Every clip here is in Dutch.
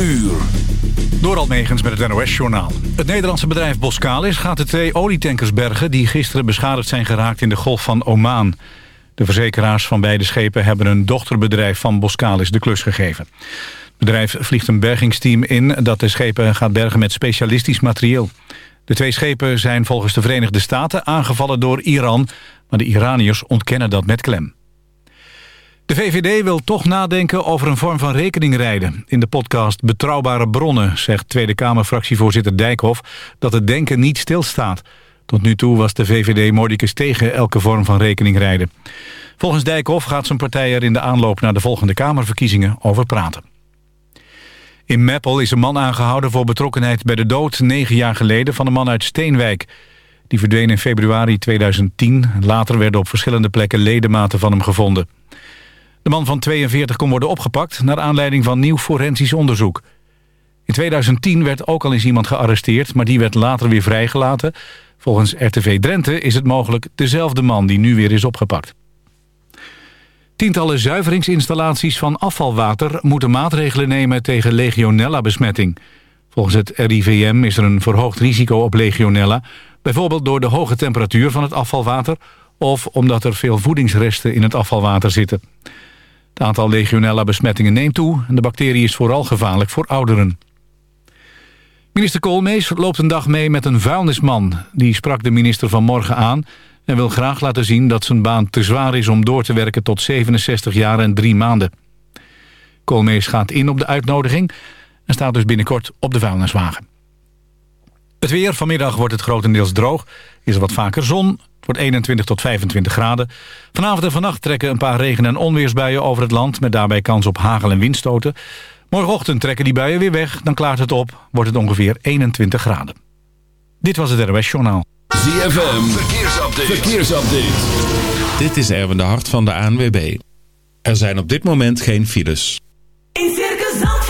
uur. Door met het NOS-journaal. Het Nederlandse bedrijf Boskalis gaat de twee olietankers bergen... die gisteren beschadigd zijn geraakt in de Golf van Oman. De verzekeraars van beide schepen hebben een dochterbedrijf van Boskalis de klus gegeven. Het bedrijf vliegt een bergingsteam in dat de schepen gaat bergen met specialistisch materieel. De twee schepen zijn volgens de Verenigde Staten aangevallen door Iran... maar de Iraniërs ontkennen dat met klem. De VVD wil toch nadenken over een vorm van rekeningrijden. In de podcast Betrouwbare Bronnen zegt Tweede Kamerfractievoorzitter Dijkhoff... dat het denken niet stilstaat. Tot nu toe was de VVD mordicus tegen elke vorm van rekeningrijden. Volgens Dijkhoff gaat zijn partij er in de aanloop naar de volgende Kamerverkiezingen over praten. In Meppel is een man aangehouden voor betrokkenheid bij de dood... negen jaar geleden van een man uit Steenwijk. Die verdween in februari 2010. Later werden op verschillende plekken ledematen van hem gevonden. De man van 42 kon worden opgepakt... naar aanleiding van nieuw forensisch onderzoek. In 2010 werd ook al eens iemand gearresteerd... maar die werd later weer vrijgelaten. Volgens RTV Drenthe is het mogelijk dezelfde man... die nu weer is opgepakt. Tientallen zuiveringsinstallaties van afvalwater moeten maatregelen nemen tegen legionella-besmetting. Volgens het RIVM is er een verhoogd risico op legionella, bijvoorbeeld door de hoge temperatuur van het afvalwater of omdat er veel voedingsresten in het afvalwater zitten. Het aantal legionella-besmettingen neemt toe en de bacterie is vooral gevaarlijk voor ouderen. Minister Koolmees loopt een dag mee met een vuilnisman. Die sprak de minister vanmorgen aan en wil graag laten zien dat zijn baan te zwaar is om door te werken tot 67 jaar en drie maanden. Koolmees gaat in op de uitnodiging en staat dus binnenkort op de vuilniswagen. Het weer, vanmiddag wordt het grotendeels droog, is er wat vaker zon. Wordt 21 tot 25 graden. Vanavond en vannacht trekken een paar regen- en onweersbuien over het land... met daarbij kans op hagel- en windstoten. Morgenochtend trekken die buien weer weg, dan klaart het op. Wordt het ongeveer 21 graden. Dit was het RWS Journaal. ZFM, verkeersupdate. verkeersupdate. Dit is Erwin de Hart van de ANWB. Er zijn op dit moment geen files. In Circus Zandvoort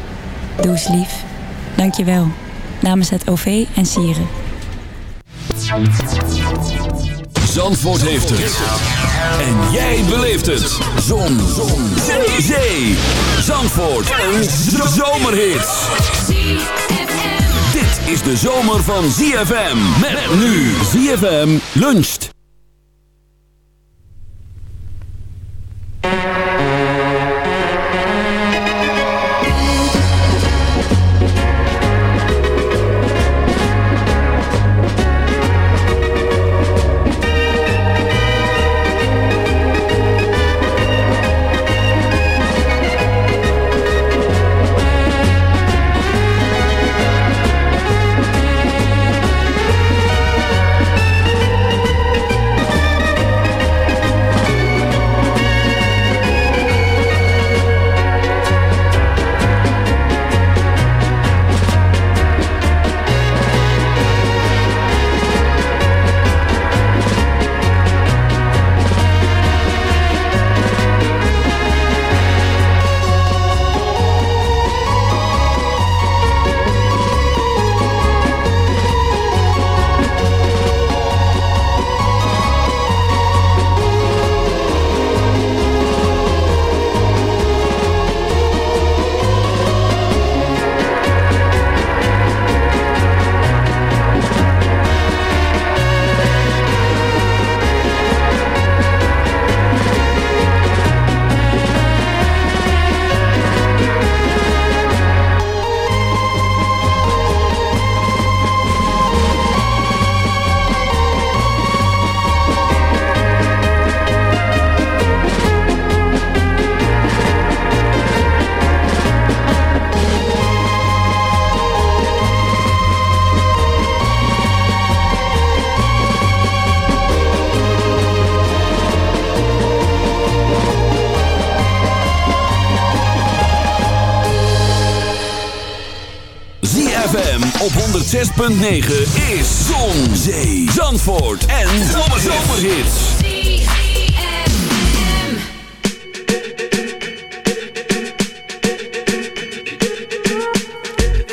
Doe lief. Dank je wel. Namens het OV en Sieren. Zandvoort heeft het. En jij beleeft het. Zon. Zon. Zee. Zee. Zandvoort. Een zomerhit. Dit is de zomer van ZFM. Met nu ZFM luncht. 106.9 is Zon, Zee, Zandvoort en Zomerhits.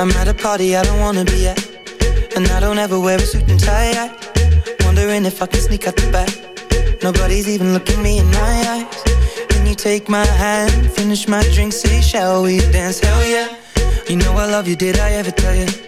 I'm at a party I don't wanna be at And I don't ever wear a suit and tie. I Wondering if I can sneak out the back. Nobody's even looking me in my eyes. Can you take my hand, finish my drink, say shall we dance, hell yeah. You know I love you, did I ever tell you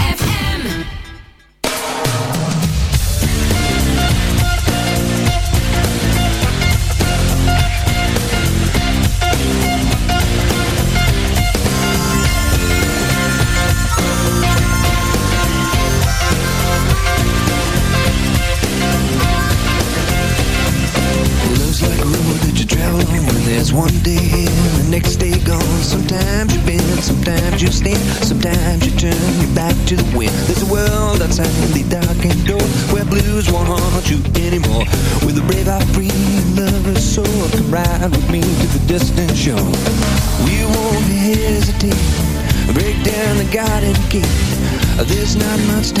there's not much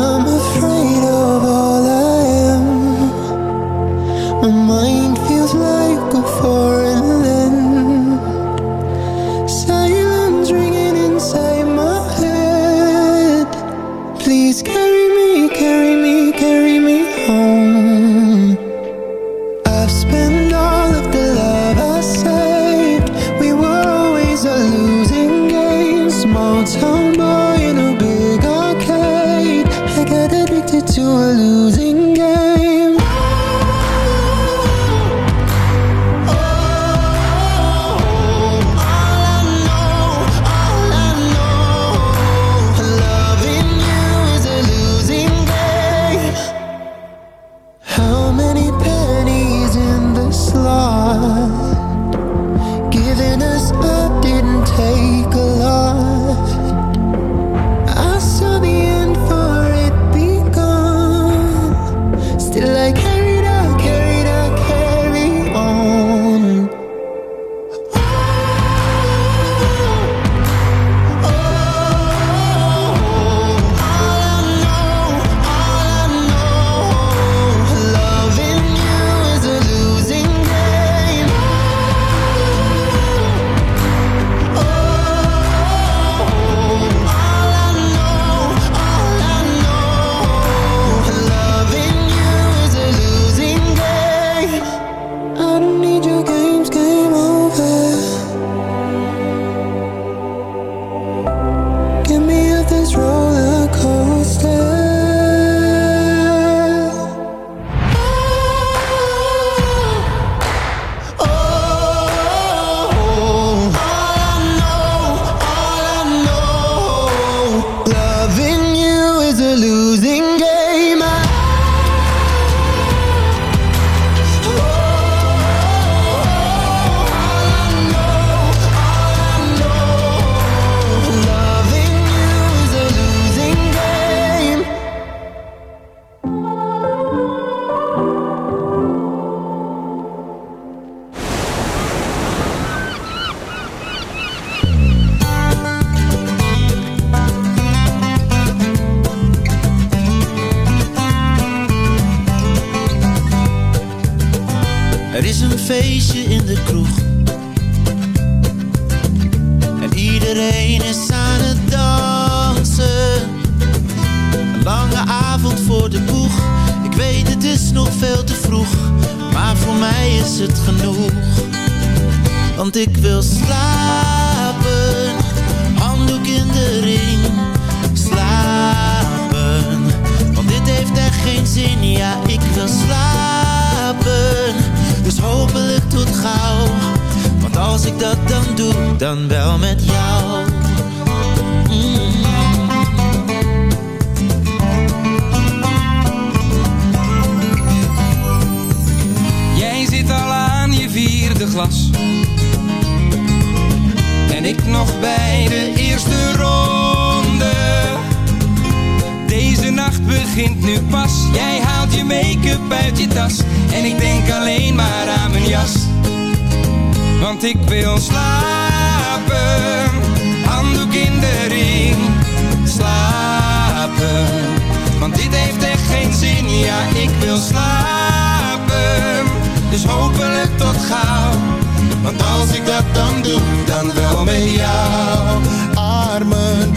ik wil slapen. Dus hopelijk tot gauw. Want als ik dat dan doe, dan wel met jou. Mm. vierde glas. En ik nog bij de eerste rol. begint nu pas. Jij haalt je make-up uit je tas. En ik denk alleen maar aan mijn jas. Want ik wil slapen. Handdoek in de ring. Slapen. Want dit heeft echt geen zin. Ja, ik wil slapen. Dus hopelijk tot gauw. Want als ik dat dan doe, dan wel met jou. Armen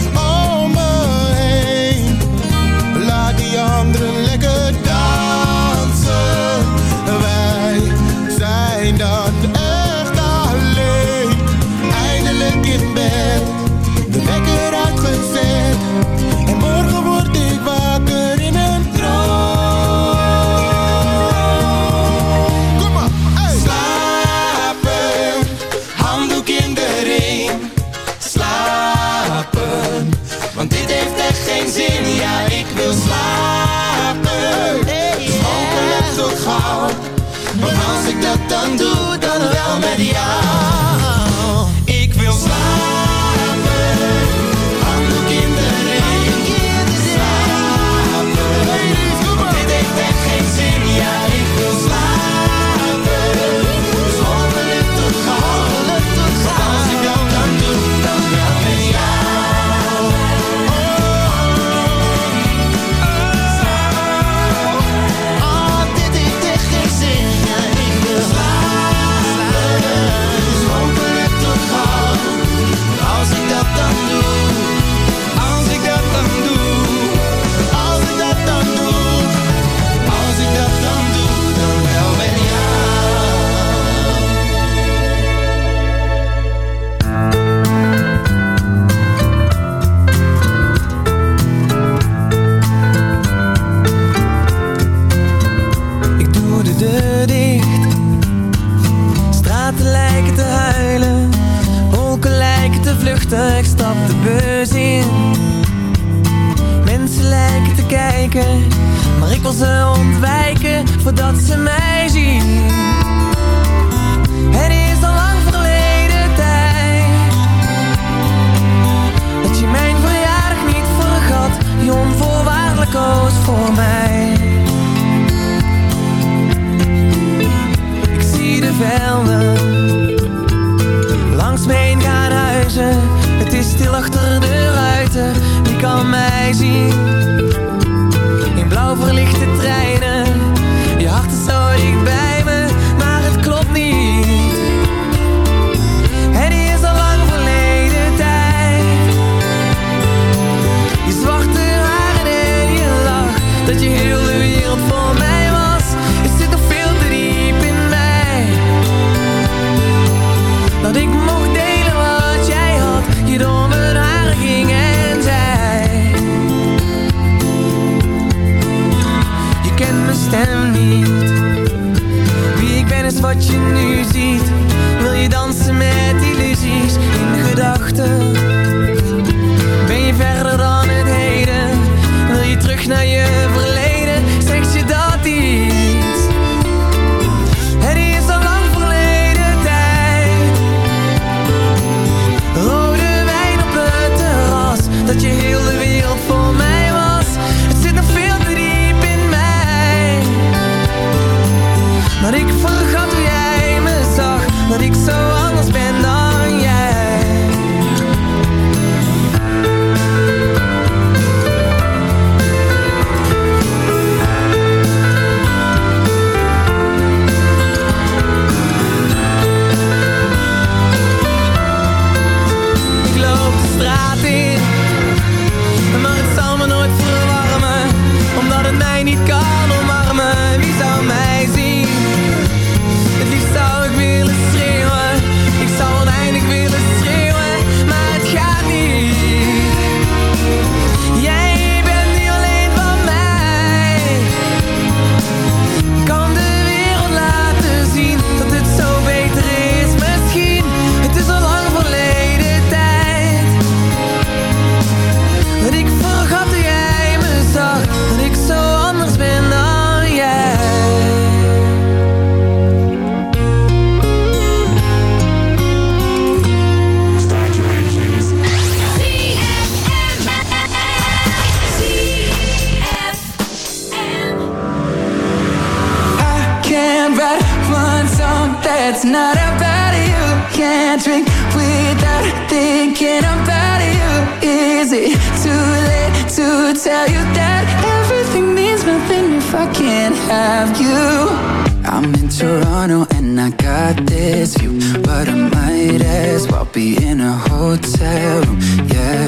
Can't drink without thinking about you. Is it too late to tell you that everything means nothing if I can't have you? I'm in Toronto and I got this view, but I might as well be in a hotel room. Yeah,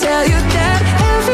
tell you that every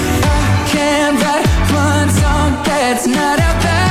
fun song that's not about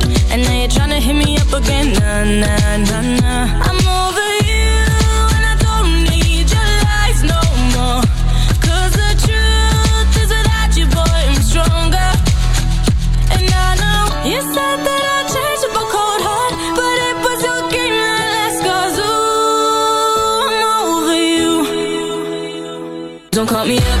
And now you're trying hit me up again. Nah, nah, nah, nah. I'm over you And I don't need your lies no more. Cause the truth is without you, boy, I'm stronger. And I know you said that I'd change up a cold heart But it was your game that last Cause ooh, I'm over you. Don't call me up.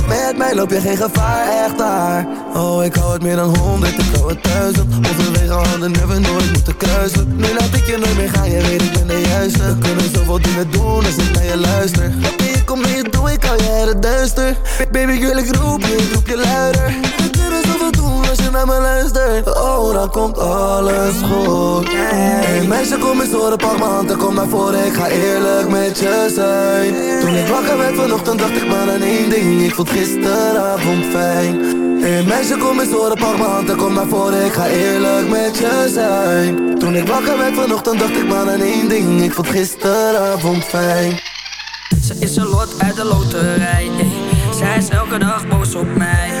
Met mij loop je geen gevaar, echt daar. Oh, ik hou het meer dan honderd, ik hou het duizend. Handen, never nooit moeten kruisen. Nu laat ik je nooit meer gaan, je weet ik ben de juiste. We kunnen zoveel dingen doen als ik naar je luister. Baby, kom mee, doe ik al jaren duister. Baby, girl, ik roep je, ik roep je luider. Zoveel doen als je naar me. Oh, dan komt alles goed. Hey, meisje, kom eens horen, pak m'n hand en kom naar voren. Ik ga eerlijk met je zijn. Toen ik wakker werd vanochtend, dacht ik maar aan één ding. Ik vond gisteravond fijn. Hey, meisje, kom eens horen, pak m'n hand en kom naar voren. Ik ga eerlijk met je zijn. Toen ik wakker werd vanochtend, dacht ik maar aan één ding. Ik vond gisteravond fijn. Ze is een lot uit de loterij. ey. Zij is elke dag boos op mij.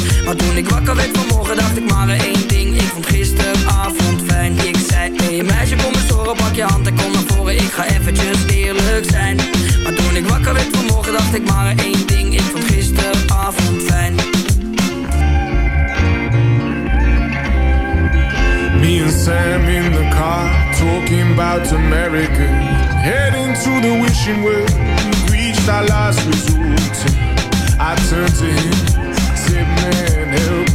Maar toen ik wakker werd vanmorgen, dacht ik maar één ding. Ik vond gisteravond fijn. Ik zei, hey meisje, kom eens horen, pak je hand en kom naar voren. Ik ga eventjes eerlijk zijn. Maar toen ik wakker werd vanmorgen, dacht ik maar één ding. Ik vond gisteravond fijn. Me and Sam in the car, talking about America. Heading to the wishing well, reached our last resort. I turned to him,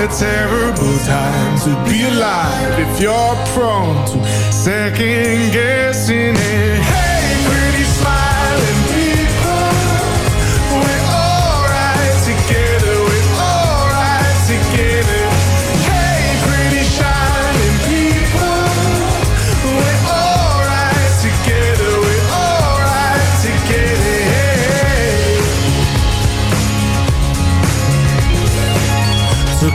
a terrible time to be alive if you're prone to second guessing it.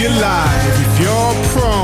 your life. If you're prone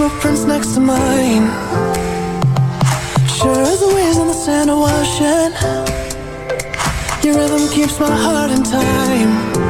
footprints next to mine. Sure as the waves on the sand are washing Your rhythm keeps my heart in time.